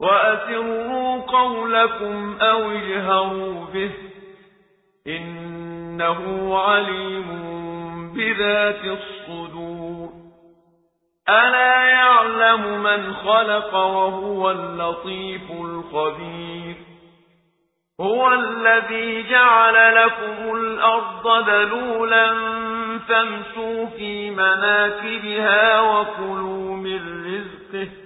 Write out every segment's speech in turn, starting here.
وأسروا قولكم أو اجهروا به إنه عليم بذات الصدور ألا يعلم من خلق وهو اللطيف الخبير هو الذي جعل لكم الأرض ذلولا فامشوا في مناكبها وكلوا من رزقه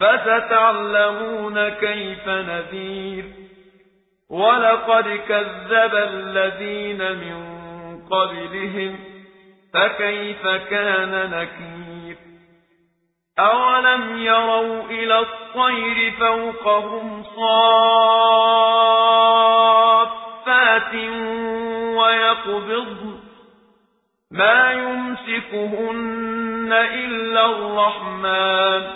فستعلمون كيف نذير. ولقد كذب الذين من قبلهم فكيف كان نكير؟ أولم يروا إلى الطير فوقهم صافات ويقبضن؟ ما يمسكهن إلا الرحمن.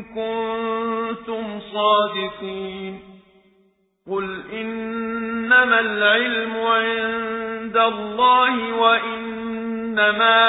كنتم صادقين قل إنما العلم عند الله وإنما